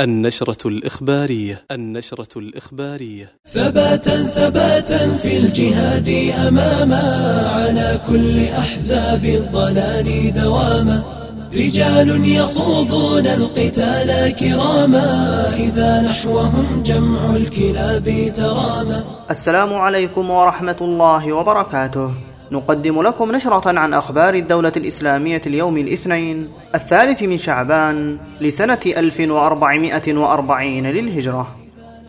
النشرة الإخبارية النشرة الإخبارية. ثباتا ثباتا في الجهاد أماما على كل أحزاب الضلال دواما. رجال يخوضون القتال كراما إذا نحوهم جمع الكلاب تراما. السلام عليكم ورحمة الله وبركاته. نقدم لكم نشرة عن أخبار الدولة الإسلامية اليوم الاثنين الثالث من شعبان لسنة 1440 للهجرة.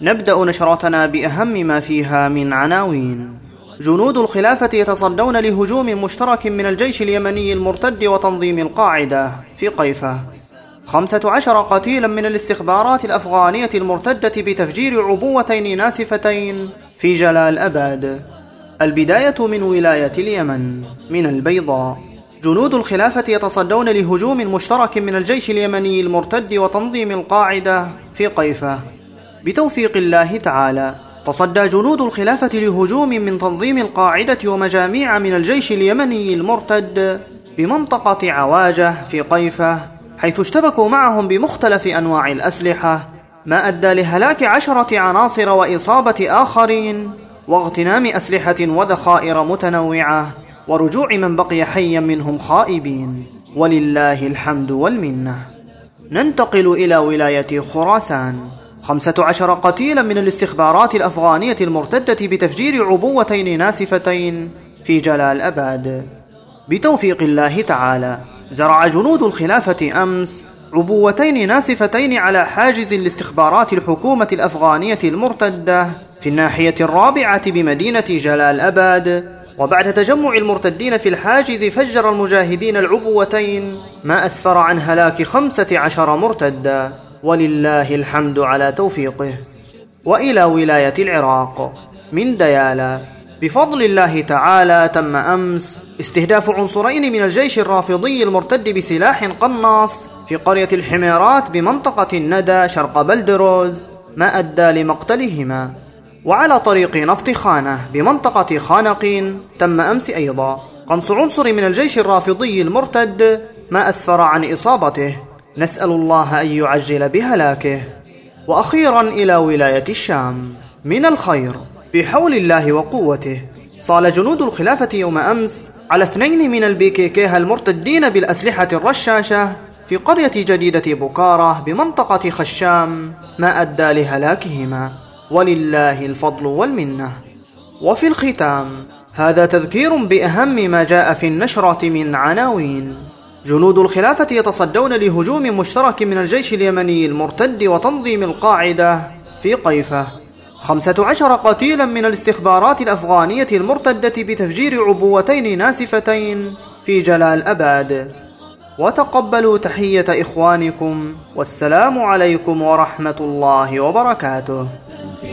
نبدأ نشرتنا بأهم ما فيها من عناوين. جنود الخلافة يتصدون لهجوم مشترك من الجيش اليمني المرتد وتنظيم القاعدة في قيفة. خمسة عشر قتيلا من الاستخبارات الأفغانية المرتدة بتفجير عبوتين ناسفتين في جلال أباد. البداية من ولاية اليمن من البيضاء. جنود الخلافة يتصدون لهجوم مشترك من الجيش اليمني المرتد وتنظيم القاعدة في قيفة. بتوفيق الله تعالى تصدى جنود الخلافة لهجوم من تنظيم القاعدة ومجاميع من الجيش اليمني المرتد بمنطقة عواجة في قيفة حيث اشتبكوا معهم بمختلف أنواع الأسلحة ما أدى لهلاك عشرة عناصر وإصابة آخرين. واغتنام أسلحة وذخائر متنوعة ورجوع من بقي حيا منهم خائبين. ولله الحمد والمنة. ننتقل إلى ولاية خراسان. خمسة عشر قتيلا من الاستخبارات الأفغانية المرتدة بتفجير عبوتين ناسفتين في جلال أباد. بتوفيق الله تعالى زرع جنود الخلافة أمس عبوتين ناسفتين على حاجز الاستخبارات الحكومة الأفغانية المرتدة في الناحية الرابعة بمدينة جلال أباد وبعد تجمع المرتدين في الحاجز فجر المجاهدين العبوتين ما أسفر عن هلاك خمسة عشر مرتدا. ولله الحمد على توفيقه. وإلى ولاية العراق. من ديالا بفضل الله تعالى تم أمس استهداف عنصرين من الجيش الرافضي المرتد بسلاح قناص في قرية الحميرات بمنطقة الندى شرق بلدروز ما أدى لمقتلهما. وعلى طريق نفط خانة بمنطقة خانقين تم أمس أيضا قنص عنصر من الجيش الرافضي المرتد ما أسفر عن إصابته. نسأل الله أن يعجل بهلاكه. وأخيرا إلى ولاية الشام. من الخير بحول الله وقوته. صال جنود الخلافة يوم أمس على اثنين من البيكيكيه المرتدين بالأسلحة الرشاشة في قرية جديدة بكارة بمنطقة خشام ما أدى لهلاكهما. ولله الفضل والمنة. وفي الختام هذا تذكير بأهم ما جاء في النشرة من عناوين. جنود الخلافة يتصدون لهجوم مشترك من الجيش اليمني المرتد وتنظيم القاعدة في قيفة. خمسة عشر قتيلا من الاستخبارات الأفغانية المرتدة بتفجير عبوتين ناسفتين في جلال أباد. وتقبلوا تحية إخوانكم والسلام عليكم ورحمة الله وبركاته.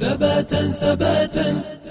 ثباتا ثباتا.